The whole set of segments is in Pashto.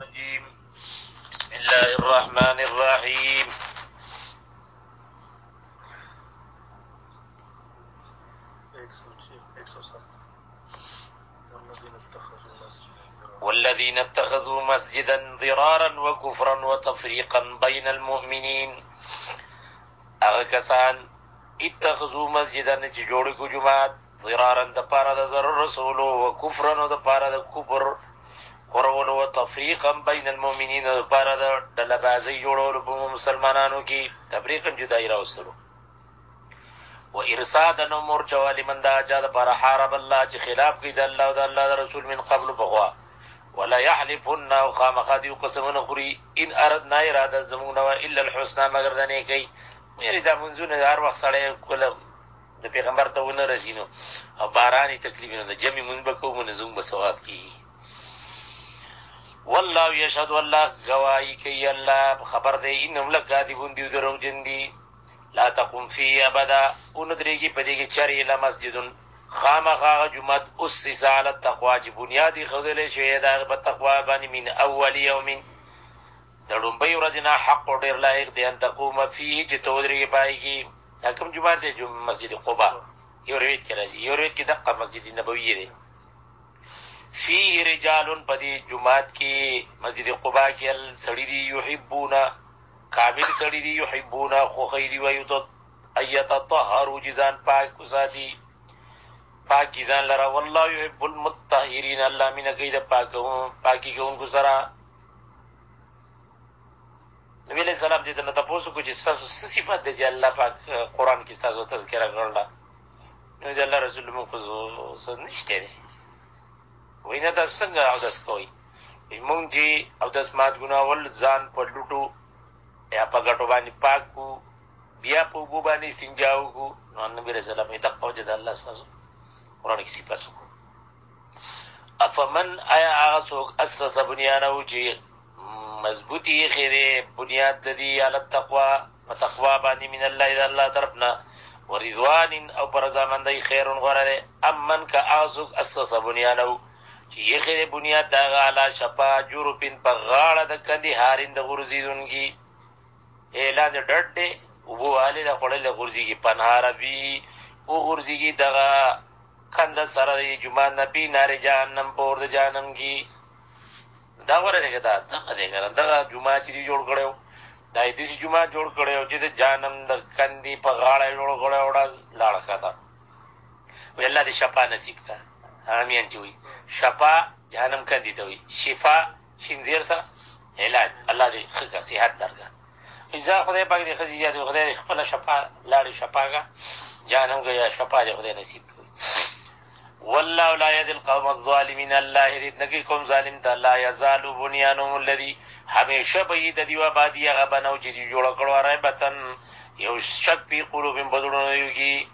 الرجيم بسم الله الرحمن الرحيم والذين اتخذوا مسجدا ضرارا وكفرا وتفريقا بين المؤمنين هغه کسان، اتخذو مسجدا چې جوړ کو جماعت، ضرارا د پاره د ضرر رسولو، و کفرا او د پاره د کفر خورولو، و تفریقا بین المؤمنین او د پاره د ډله بازی جوړولو په مسلمانانو کې، تفریقا جدای راوستلو، و ارصادا او مورچه والی من دا چا د پاره حارب الله چې خلاف کوي د الله او د الله د رسول من قبل پخوا. وليحلفن او خامخا دیو قسمونه خوري ان اردنا اراده زموږ نه وه الا الحسنی مګر د نیکۍ یعنې دا منځونه هر وخت سړی کله د پیغمبر ته ونه رسي نو او بارانې تکلیف نو د جمع مونځ به کوو نو زموږ به ثواب کېږي والله یشهد الله ګواهي کوي الله خبر دی انهم لکاذبون دیو دروغجن دي لا تقوم فيه ابدا اون درېږي په دې کې چرې له مسجدن خامخا هغه جومات اسس علی التقوی چې بنیاد ایښودل شوی د هغه په تقوا باندې من اول یوم د ړومبۍ ورځې نه حق او ډېر لایق دی ان تقوم فيه چې ته ودرېږې پای کې دا کوم جومات دی مسجد قبا یو روایت کې راځي یو روایت کې دقه مسجد نبوي دی فيه رجال په دې جومات کې مسجد قبا کې سړي دي یحبون کامل سړي دي یحبون خوښي دي وایو ايتطهرو جي ځان پاک وساتي پاکي ځان لره والله يحب المطهرين الله مين کوي د پاکو پاکي کوونکو سره نبی علیہ السلام دې ته نه تاسو کو چې تاسو څه صفات دي چې الله پاک قران کې تاسو تذکرہ کړل نو دې الله رسول مو خو سن نشته دي وینه تاسو څنګه او داس کوي موږ چې او داس مات ګناول ځان په لټو یا په ګټو باندې پاک کو بیا په اوبو باندې استنجا وکړو نو نبی رسول الله په دقه وجه د الله سره قران کې صفات وکړو افمن ایا هغه څوک اسس بنیانه چې مضبوطی خیره بنیاد د دې علت تقوا په تقوا باندې من الله اذا الله طرفنا ورضوان او پر زمندای خیر غره ده امن کا ازق اسس بنیانه چې یې خیره بنیاد دا غالا شپا جورپین په غاړه د کندي هارین د غورزیدونګي ای لاندې ډډ دی اوبه والې ده خوړلې غورځېږي پنهار به وغورځېږي دغه کنده سره د جومات نه پي نارې جهنم په اور د جهنم کې دا غوره دی که دا دغه دی که نه دغه جومات چې دی جوړ کړی و دا یې داسې جومات جوړ کړی و چې د جهنم د کندې په غاړه یې جوړ کړی و ډز لاړه ښکته وایي الله دې شفا نصیب کړه آمین چې وایي شفا جهنم کندې ته وایي شفا شینزیر سره علاج الله دې ښه کا صحت درګه ایزار خدای پاک دې خزي یاد خدای دې خپل شفا لاړې شفاګه جانم ګیا شفا دې خدای نصیب کړي والله لا يهدي القوم الظالمين الله هدایت نکي قوم ظالم ته لا يزال بنيانهم الذي همیشه به د دیو آبادی هغه بنو چې جوړ کړو رای بتن یو شک پی قلوبین بدلون یوږي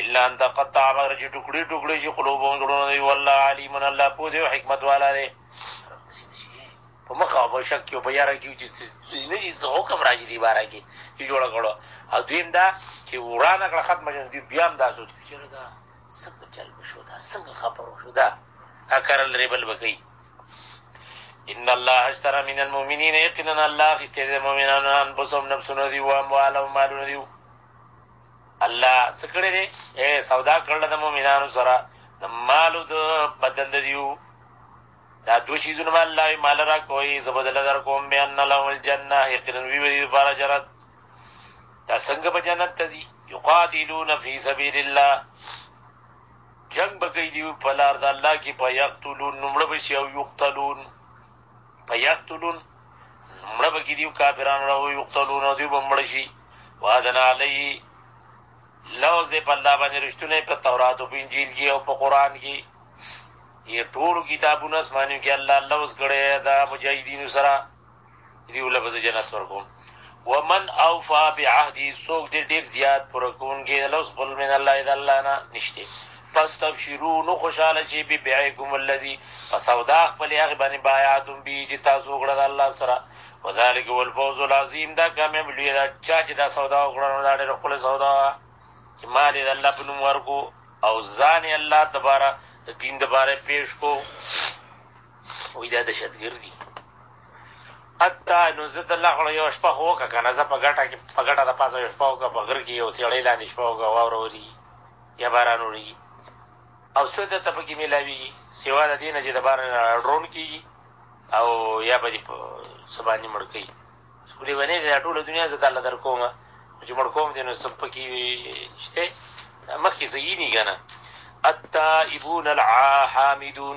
الا ان تقطع مگر چې ټوکړي ټوکړي شي قلوب او زړونه دی والله علیم الله پوه دی او حکمت والا دی په مخه او شک کې په یاره کې چې نه شي څه حکم راځي دی بارا کې چې جوړ کړو او دویم دا چې ورانه کړه ختم شي دی بیا هم دا سوچ چې دا څنګه چل شو دا څنګه خبر شو دا اکرل ریبل بکی ان الله اشترى من المؤمنين يقينا الله غستې د مؤمنانو ان بصم نفسونه دی او اموالهم مالونه دی الله څه کړی دی اے سودا کړله د مؤمنانو سره د مالو د بدن د دیو دا دو چیزونه به الله وي مال را کوي زه به دله در کوم بأن لهم الجنه یقینا وي به دوی لپاره جنت دا څنګه به جنت ته ځي یقاتلون فی سبیل الله جنگ به کوي دوی په لار د الله کې په یقتلون نومړه به شي او یقتلون فیقتلون مړه به کېدي کافران را ویقتلون او دوی به مړه شي وعدن علیه لوز دی په الله باندې رښتونه په تورات او په انجیل کې او په قرآن کې یې ټولو کتابونو اسمانیو کې الله لوز کړی دا مجاهدینو سره دیو لفظ جنت ورکوم ومن اوفا بعهدی سوک دی ډیر زیات پوره کوونکی د لوز خپل من الله د الله نه نشته پس تبشرو نو خوشاله چې بی بیعکم الذی پس او دا خپل هغه باندې بایعتم بی چې تاسو وګړه د الله سره وذالک والفوز العظیم دا کامیاب لوی دا چا چې دا سودا وګړه نو دا ډیر خپل سودا چې مال د الله په نوم ورکو او ځان الله تبارک د دین د باره پیش کو وی دا دهشتګر دي حتی نو زه د لغړو یو شپه خو وکړه که نه زه په ګټه کې په ګټه د پاسه یو شپه وکړه په غر کې یو سیړۍ لاندې شپه وکړه واوره وري یا باران وړي او څه درته پکې میلاویږي سوا د دې نه چې د بار ډرون کېږي او یا به دې په څه باندې مړ کوي سکولې ونې دا ټوله دنیا زه تعالی در کوم چې مړ کوم دې نو څه پکې شته مخکې زه یې نه ګنه التائبون العاحمدون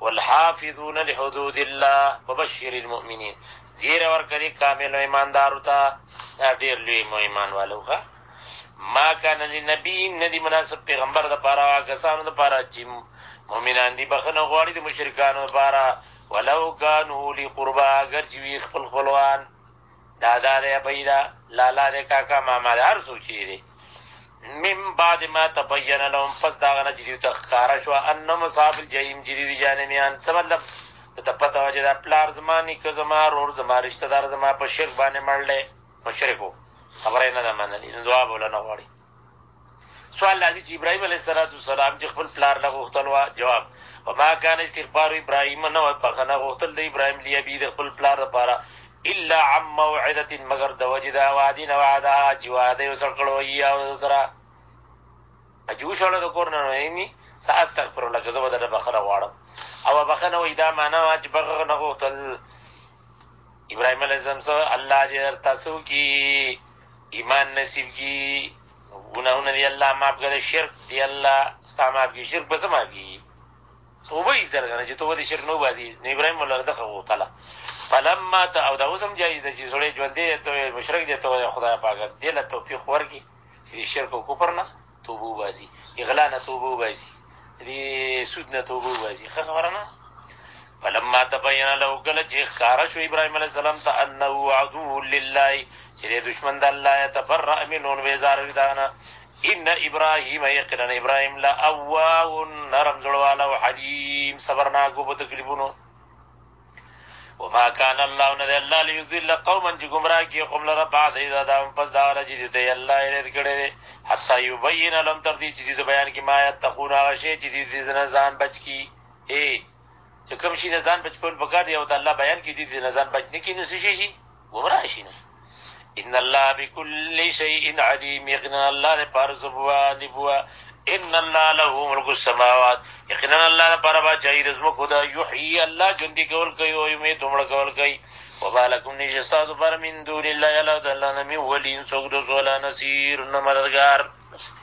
والحافظون لحدود الله وبشر المؤمنین زیر ورکړي کامل ایماندارو ته دا ډیر لوی مو ایمان والو ښه ما کان لنبی ندی مناسب پیغمبر د پاره کسانو د پاره چې مؤمنان دي بخنه غواړي د مشرکانو لپاره ولو کانو لقربا اگر چې خپل خپلوان دادا دی ابۍ ده لالا دی کاکا ماما دی هر څوک چې دی من بعد ما تبین لهم پس دا غنه چې دوی ته ښکاره شوه انهم اصحاب الجحیم چې دوی جهنمیان څه مطلب ته ته پته وه چې دا پلار زما نیکه زما ورور زما رشته دار زما په شرک باندې مړ دی مشرک و خبره یې نه ده منلې نو دعا به له نه غواړي سوال لازم چې ابراهيم عليه السلام چې خپل پلار نه غوښتل و جواب وما كان استغفار ابراهيم نو بخنه غوښتل د ابراهيم ليه بي د خپل پلار لپاره الا عم موعده مگر د وجدا وادي نه وعده چې وعده یې وسر کړو یا سره اجو شړه د کور نه نه ني ساستغفر الله که زبر د بخنه غواړم او بخنه وې دا معنا چې بخنه غوښتل ابراهيم عليه السلام سره الله دې درته څه وکړي ایمان نصیب کړي ګناهونه دې الله معاف کړي شرک دې الله ستا معاف کړي شرک به څه معاف کړي توبه یې زر کنه چې توبه دې شرک نه وباسي نو ابراهیم مولا دغه وکړه فلما ته او دا اوس هم جایز ده چې سړی ژوندی دی ته مشرک دی ته خدای پاک دې له توفیق ورکړي چې شرک او کفر نه توبه وباسي اغلا نه توبه وباسي دې سود نه توبه وباسي ښه خبره نه فلما تبين له کله چې ښکار شو ابراهيم عليه السلام ته انه عدو لله چې دشمن د الله تبرأ منه وزار ودانه ان ابراهيم يقرن ابراهيم لا اواه نرم زړواله حليم صبرناک په تکلیفونو وما کان الله نه الله ليذل قوما چې گمراه کی قوم لره بعد اذا دام پس دا رجی دې ته الله هدایت کړي دي حتا یبین لم تر دې چې دې بیان کی ما یتقون هغه شی چې دې زنه ځان بچ کی اے چې کوم شي نه ځان بچ کول پکار دی او ته الله بیان کی دې نه ځان بچ نه کی نو شي شي ګمراه شي نه ان الله بكل شيء عليم يقنا الله دې پر زبوا نبوا ان الله له ملک السماوات يقنا الله دې پر با جاي رزم کو دا يحيي الله جون دي کول کوي او يمي تمړ کول کوي وبالکم نيش ساز پر من دون الله يلا دلنا من ولي سوګ دو زولا نصير نمرغار مستي